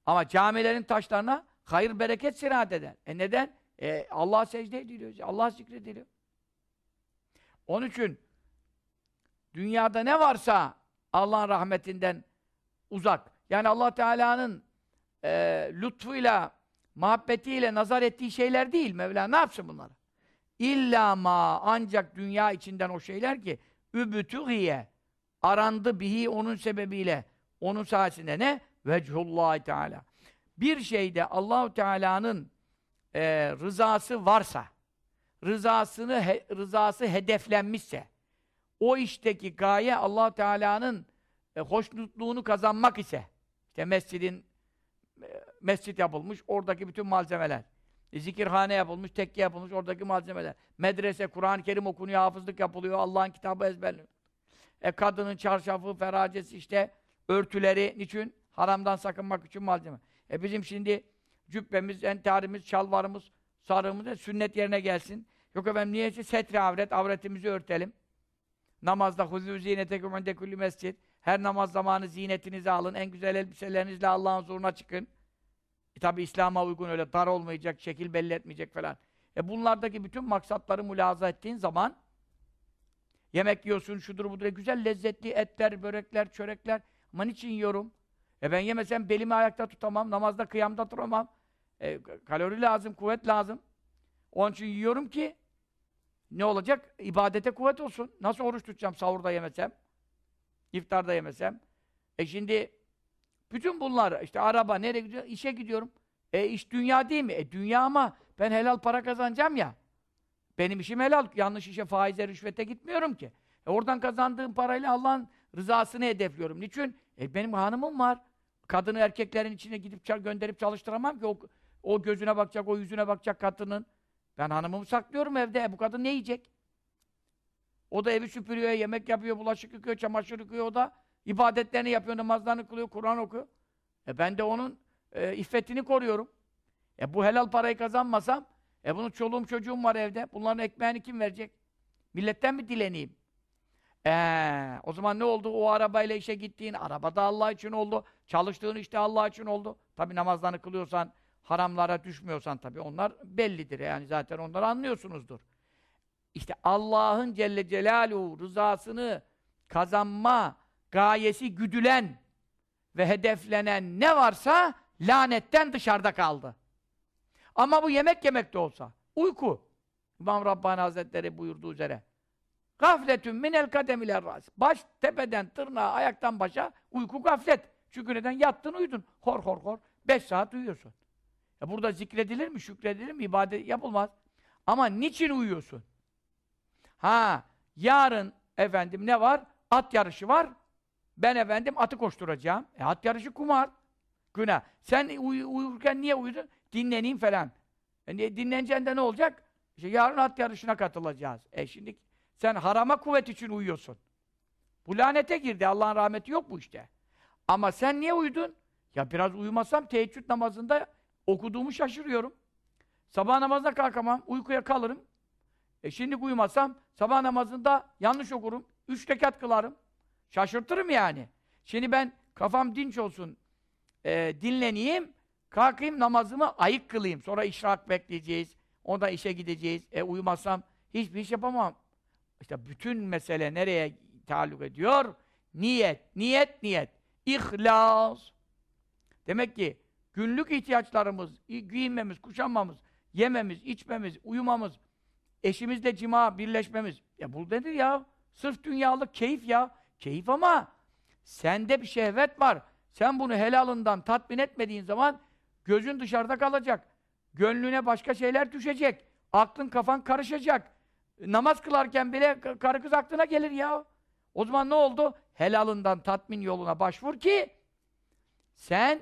[SPEAKER 1] Ama camilerin taşlarına hayır bereket sirahat eder. E neden? E, Allah'a secde ediliyor. Allah zikrediliyor. Onun için dünyada ne varsa Allah'ın rahmetinden uzak. Yani Allah Teala'nın e, lütfuyla, muhabbetiyle nazar ettiği şeyler değil. Mevla ne yapsın bunları? İlla ma ancak dünya içinden o şeyler ki übütühiye arandı bihi onun sebebiyle onun sayesinde ne? Vechullah Teala. Bir şeyde Allahu Teala'nın e, rızası varsa, rızasını he, rızası hedeflenmişse, o işteki gaye Allah Teala'nın e, hoşnutluğunu kazanmak ise, işte mescidin e, mescit yapılmış, oradaki bütün malzemeler, e, zikirhane yapılmış, tekke yapılmış, oradaki malzemeler, medrese, Kur'an-ı Kerim okunuyor, hafızlık yapılıyor, Allah'ın kitabı ezberliyor. E kadının çarşafı, feracesi işte, örtüleri, niçin? Haramdan sakınmak için malzeme. E bizim şimdi cübbemiz, entarimiz, şalvarımız, sarığımız sünnet yerine gelsin. Yok efendim niyeyse setri avret, avretimizi örtelim. Namazda huzû zînetekum inde kulli mescid. Her namaz zamanı zinetinizi alın, en güzel elbiselerinizle Allah'ın huzuruna çıkın. E tabi İslam'a uygun öyle dar olmayacak, şekil belli etmeyecek falan. E bunlardaki bütün maksatları mülaza ettiğin zaman yemek yiyorsun, şudur budur, e güzel lezzetli etler, börekler, çörekler. Ama niçin yiyorum? E ben yemesem belimi ayakta tutamam, namazda kıyamda duramam. E, kalori lazım, kuvvet lazım. Onun için yiyorum ki ne olacak? İbadete kuvvet olsun. Nasıl oruç tutacağım sahurda yemesem? İftarda yemesem? E şimdi bütün bunlar, işte araba, nereye gidiyor? İşe gidiyorum. E iş dünya değil mi? E dünya ama ben helal para kazanacağım ya. Benim işim helal. Yanlış işe, faize, rüşvete gitmiyorum ki. E oradan kazandığım parayla Allah'ın rızasını hedefliyorum. Niçin? E benim hanımım var. Kadını erkeklerin içine gidip gönderip çalıştıramam ki. O, o gözüne bakacak, o yüzüne bakacak kadının. Ben hanımımı saklıyorum evde. E bu kadın ne yiyecek? O da evi süpürüyor, yemek yapıyor, bulaşık yıkıyor, çamaşır yıkıyor. O da ibadetlerini yapıyor, namazlarını kılıyor, Kur'an okuyor. E ben de onun e, iffetini koruyorum. E bu helal parayı kazanmasam, e bunun çoluğum çocuğum var evde. Bunların ekmeğini kim verecek? Milletten mi dileneyim? Ee, o zaman ne oldu? O arabayla işe gittiğin, arabada Allah için oldu. Çalıştığın işte Allah için oldu. Tabi namazlarını kılıyorsan, haramlara düşmüyorsan tabi onlar bellidir. Yani zaten onları anlıyorsunuzdur. İşte Allah'ın Celle Celaluhu rızasını kazanma gayesi güdülen ve hedeflenen ne varsa lanetten dışarıda kaldı. Ama bu yemek yemek de olsa, uyku. İmam Rabbani Hazretleri buyurduğu üzere Gafletün minel kademiler ras. Baş tepeden tırnağa, ayaktan başa uyku gaflet. Çünkü neden? Yattın uyudun. Hor hor hor. Beş saat uyuyorsun. Ya burada zikredilir mi, şükredilir mi? İbadet yapılmaz. Ama niçin uyuyorsun? Ha, yarın efendim ne var? At yarışı var. Ben efendim atı koşturacağım. E at yarışı kumar. Günah. Sen uy uyurken niye uyudun? Dinleneyim falan. E, dinleneceğinde ne olacak? İşte yarın at yarışına katılacağız. E şimdi sen harama kuvvet için uyuyorsun. Bu lanete girdi. Allah'ın rahmeti yok bu işte. Ama sen niye uyudun? Ya biraz uyumasam teheccüd namazında okuduğumu şaşırıyorum. Sabah namazına kalkamam, uykuya kalırım. E şimdi uyumasam sabah namazında yanlış okurum, üç rekat kılarım. Şaşırtırım yani. Şimdi ben kafam dinç olsun, e, dinleneyim, kalkayım namazımı ayık kılayım. Sonra işrak bekleyeceğiz, onda işe gideceğiz. E uyumazsam hiçbir iş yapamam. İşte bütün mesele nereye taalluk ediyor? Niyet, niyet, niyet. İhlas. Demek ki günlük ihtiyaçlarımız, giyinmemiz, kuşanmamız, yememiz, içmemiz, uyumamız, eşimizle cima, birleşmemiz. Ya bu nedir ya? Sırf dünyalık keyif ya. Keyif ama sende bir şehvet var. Sen bunu helalından tatmin etmediğin zaman gözün dışarıda kalacak. Gönlüne başka şeyler düşecek. Aklın kafan karışacak. Namaz kılarken bile karı kız aklına gelir ya. O zaman ne oldu? Helalından tatmin yoluna başvur ki sen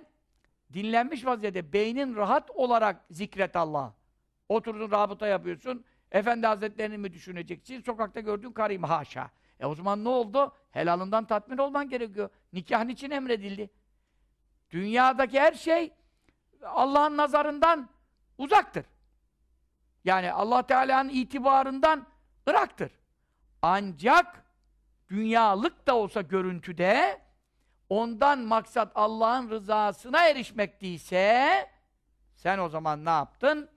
[SPEAKER 1] dinlenmiş vaziyette beynin rahat olarak zikret Allah. Oturdun rabıta yapıyorsun. Efendi Hazretlerini mi düşüneceksin? Sokakta gördüğün karıyı mı? Haşa. E o zaman ne oldu? Helalından tatmin olman gerekiyor. Nikah için emredildi. Dünyadaki her şey Allah'ın nazarından uzaktır. Yani Allah Teala'nın itibarından ıraktır. Ancak dünyalık da olsa görüntüde ondan maksat Allah'ın rızasına erişmek değilse sen o zaman ne yaptın?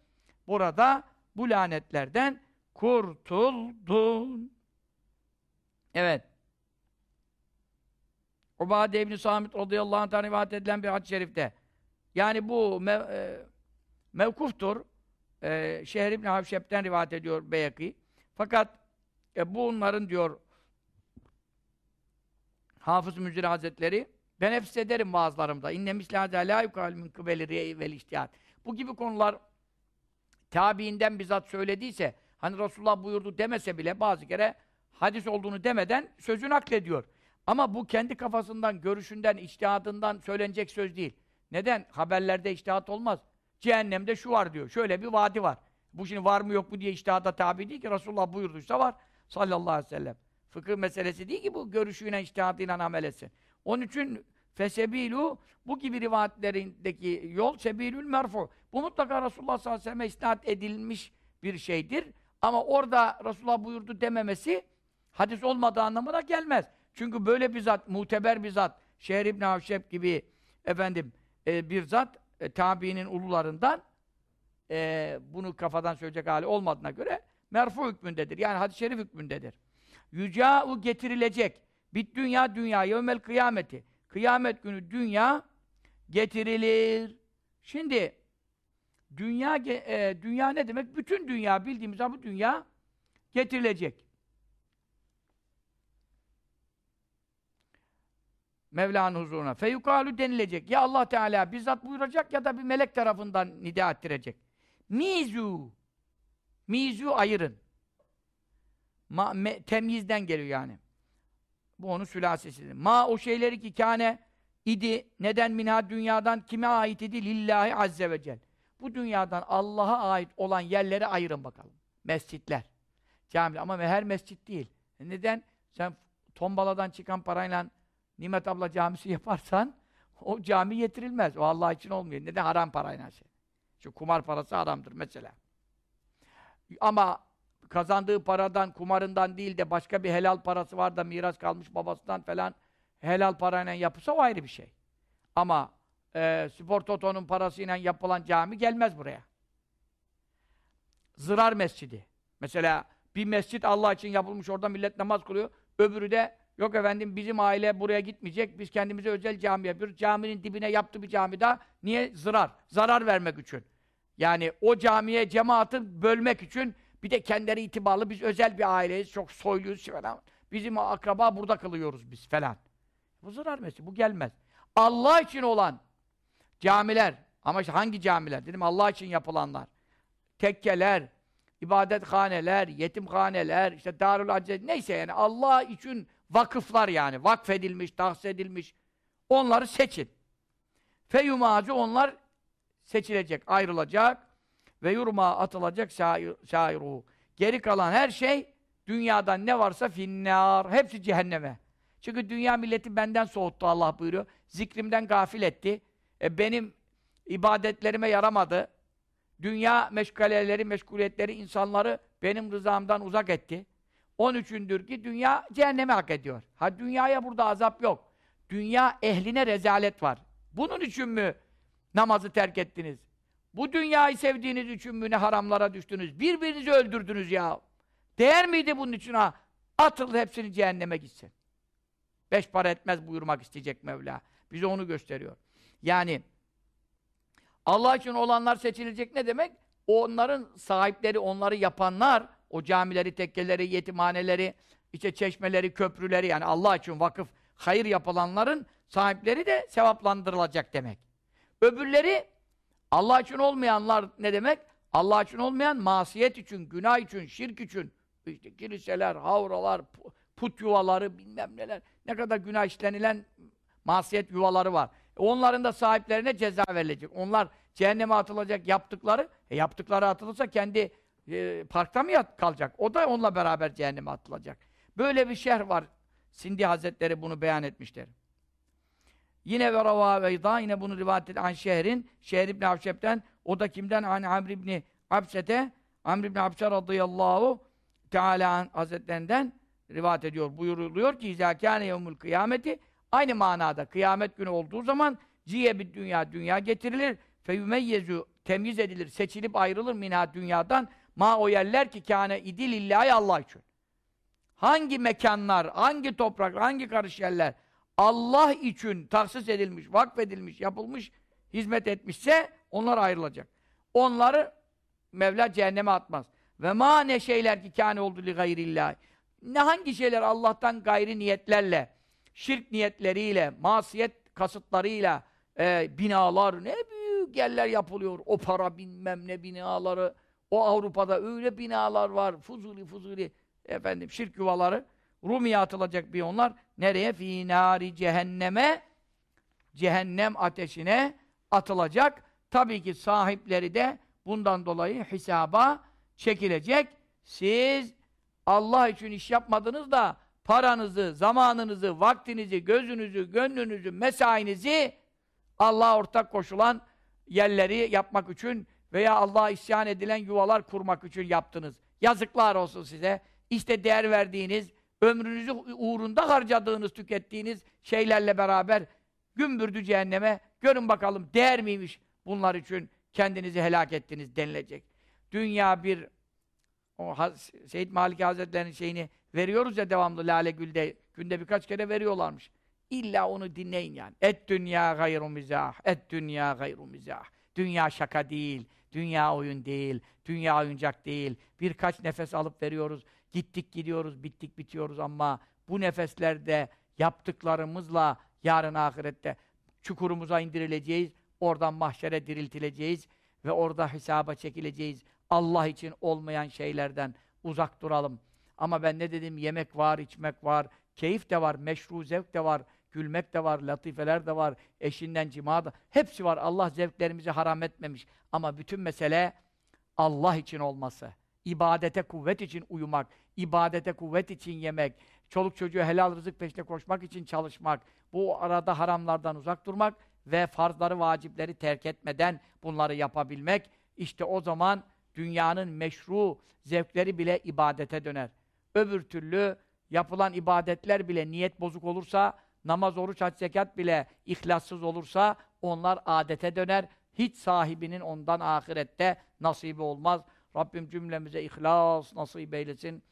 [SPEAKER 1] Burada bu lanetlerden kurtuldun. Evet. Ubade İbni Samit radıyallahu anh'tan rivayet edilen bir hadis-i şerifte. Yani bu mev, e, mevkuftur. E, Şehr İbni Havşep'ten rivayet ediyor Beyaki. Fakat e, bunların diyor Hafız Müzir Hazretleri ben hep size vaazlarımda. İnne mislâzâ lâ yukâl min kıbeli vel. Bu gibi konular tabiinden bizzat söylediyse hani Resulullah buyurdu demese bile bazı kere hadis olduğunu demeden sözü naklediyor. Ama bu kendi kafasından, görüşünden, içtihadından söylenecek söz değil. Neden? Haberlerde içtihat olmaz. Cehennemde şu var diyor. Şöyle bir vadi var. Bu şimdi var mı yok mu diye içtihada tabi değil ki. Resulullah buyurduysa var. Sallallahu aleyhi ve sellem. Fıkıh meselesi değil ki bu görüşüyle, içtihadıyla amel etsin. Onun için fesebilu bu gibi rivayetlerindeki yol sebilül merfu. Bu mutlaka Resulullah sallallahu aleyhi ve sellem'e isnat edilmiş bir şeydir. Ama orada Resulullah buyurdu dememesi hadis olmadığı anlamına gelmez. Çünkü böyle bir zat, muteber bir zat, Şehr İbn Havşep gibi efendim e, bir zat e, tabiinin ulularından e, bunu kafadan söyleyecek hali olmadığına göre merfu hükmündedir. Yani hadis-i şerif hükmündedir. Yüca'u getirilecek. Bit dünya dünya yevmel kıyameti. Kıyamet günü dünya getirilir. Şimdi dünya e, dünya ne demek? Bütün dünya bildiğimiz bu dünya getirilecek. Mevla'nın huzuruna. Feyukalu denilecek. Ya Allah Teala bizzat buyuracak ya da bir melek tarafından nida ettirecek. Mizu. Mizu ayırın. Ma, me, temyizden geliyor yani. Bu onun sülasesidir. Ma o şeyleri ki kâne idi. Neden minha dünyadan kime ait idi? Lillahi azze ve cel. Bu dünyadan Allah'a ait olan yerleri ayırın bakalım. Mescitler. Camiler. Ama her mescit değil. Neden? Sen tombaladan çıkan parayla Nimet abla camisi yaparsan o cami getirilmez. O Allah için olmuyor. Neden? Haram parayla şey. Şu kumar parası haramdır mesela. Ama kazandığı paradan, kumarından değil de başka bir helal parası var da miras kalmış babasından falan helal parayla yapısa o ayrı bir şey. Ama e, spor totonun parasıyla yapılan cami gelmez buraya. Zırar mescidi. Mesela bir mescit Allah için yapılmış orada millet namaz kılıyor. Öbürü de Yok efendim bizim aile buraya gitmeyecek. Biz kendimize özel cami yapıyoruz. Caminin dibine yaptı bir cami daha. Niye? Zarar. Zarar vermek için. Yani o camiye cemaati bölmek için bir de kendileri itibarlı biz özel bir aileyiz. Çok soyluyuz falan. Bizim akraba burada kılıyoruz biz falan. Bu zarar meselesi. Bu gelmez. Allah için olan camiler ama işte hangi camiler? Dedim Allah için yapılanlar. Tekkeler, ibadethaneler, yetimhaneler, işte darül acez neyse yani Allah için vakıflar yani, vakfedilmiş, tahsis edilmiş. Onları seçin. Feyumacı onlar seçilecek, ayrılacak ve yurma atılacak şairu. Geri kalan her şey dünyadan ne varsa finnar, hepsi cehenneme. Çünkü dünya milleti benden soğuttu Allah buyuruyor. Zikrimden gafil etti. E benim ibadetlerime yaramadı. Dünya meşgaleleri, meşguliyetleri insanları benim rızamdan uzak etti. 13'ündür ki dünya cehenneme hak ediyor. Ha dünyaya burada azap yok. Dünya ehline rezalet var. Bunun için mi namazı terk ettiniz? Bu dünyayı sevdiğiniz için mi ne haramlara düştünüz? Birbirinizi öldürdünüz ya. Değer miydi bunun için ha? Atıl hepsini cehenneme gitsin. Beş para etmez buyurmak isteyecek Mevla. Bize onu gösteriyor. Yani Allah için olanlar seçilecek ne demek? Onların sahipleri, onları yapanlar o camileri, tekkeleri, yetimhaneleri, işte çeşmeleri, köprüleri yani Allah için vakıf, hayır yapılanların sahipleri de sevaplandırılacak demek. Öbürleri Allah için olmayanlar ne demek? Allah için olmayan masiyet için, günah için, şirk için işte kiliseler, havralar, put yuvaları bilmem neler ne kadar günah işlenilen masiyet yuvaları var. Onların da sahiplerine ceza verilecek. Onlar cehenneme atılacak yaptıkları, e yaptıkları atılırsa kendi e, parkta mı kalacak? O da onunla beraber cehenneme atılacak. Böyle bir şer var. Sindi Hazretleri bunu beyan etmişler. Yine ve rava ve idâ, yine bunu rivayet eden şehrin, şehir İbni Avşep'ten, o da kimden? Hani Amr İbni Absete, Amr İbni Abse radıyallahu Teala Hazretlerinden rivayet ediyor. Buyuruluyor ki İzâ kâne yevmül kıyameti aynı manada kıyamet günü olduğu zaman ciye bir dünya dünya getirilir. Feyümeyyezu temyiz edilir, seçilip ayrılır minha dünyadan. Ma o yerler ki kâne idil illahi Allah için. Hangi mekanlar, hangi toprak, hangi karış yerler Allah için tahsis edilmiş, vakfedilmiş, yapılmış, hizmet etmişse onlar ayrılacak. Onları Mevla cehenneme atmaz. Ve ma ne şeyler ki kâne oldu li gayrillahi. Ne hangi şeyler Allah'tan gayri niyetlerle, şirk niyetleriyle, masiyet kasıtlarıyla e, binalar, ne büyük yerler yapılıyor. O para bilmem ne binaları, o Avrupa'da öyle binalar var, fuzuli fuzuli, efendim şirk yuvaları, Rumi'ye atılacak bir onlar. Nereye? Fî cehenneme, cehennem ateşine atılacak. Tabii ki sahipleri de bundan dolayı hesaba çekilecek. Siz Allah için iş yapmadınız da paranızı, zamanınızı, vaktinizi, gözünüzü, gönlünüzü, mesainizi Allah'a ortak koşulan yerleri yapmak için veya Allah'a isyan edilen yuvalar kurmak için yaptınız. Yazıklar olsun size. İşte değer verdiğiniz, ömrünüzü uğrunda harcadığınız, tükettiğiniz şeylerle beraber gümbürdü cehenneme. Görün bakalım değer miymiş bunlar için kendinizi helak ettiniz denilecek. Dünya bir o Seyyid Malik Hazretleri'nin şeyini veriyoruz ya devamlı Lale Gül'de günde birkaç kere veriyorlarmış. İlla onu dinleyin yani. Et dünya gayru mizah. Et dünya gayru mizah. Dünya şaka değil. Dünya oyun değil. Dünya oyuncak değil. Birkaç nefes alıp veriyoruz. Gittik gidiyoruz, bittik bitiyoruz ama bu nefeslerde yaptıklarımızla yarın ahirette çukurumuza indirileceğiz. Oradan mahşere diriltileceğiz ve orada hesaba çekileceğiz. Allah için olmayan şeylerden uzak duralım. Ama ben ne dedim? Yemek var, içmek var, keyif de var, meşru zevk de var, gülmek de var, latifeler de var, eşinden cima da. Hepsi var. Allah zevklerimizi haram etmemiş. Ama bütün mesele Allah için olması. İbadete kuvvet için uyumak, ibadete kuvvet için yemek, çoluk çocuğu helal rızık peşinde koşmak için çalışmak, bu arada haramlardan uzak durmak ve farzları, vacipleri terk etmeden bunları yapabilmek, işte o zaman dünyanın meşru zevkleri bile ibadete döner. Öbür türlü yapılan ibadetler bile niyet bozuk olursa, namaz, oruç, hac, zekat bile ihlassız olursa onlar adete döner. Hiç sahibinin ondan ahirette nasibi olmaz. Rabbim cümlemize ihlas nasip eylesin.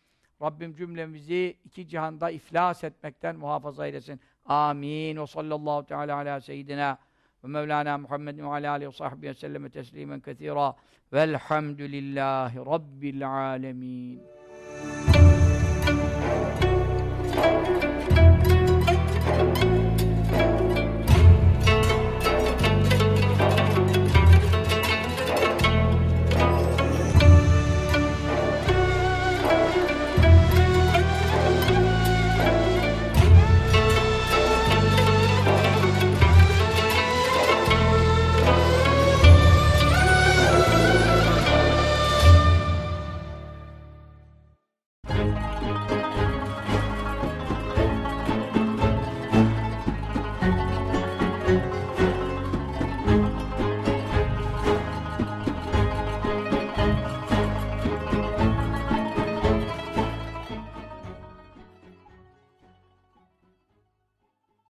[SPEAKER 1] Rabbim cümlemizi iki cihanda iflas etmekten muhafaza eylesin. Amin. Ve sallallahu teala ala seyyidina ve Mevlana Muhammed ve ala aleyhi ve sahbihi ve selleme teslimen kethira. Velhamdülillahi Rabbil alemin.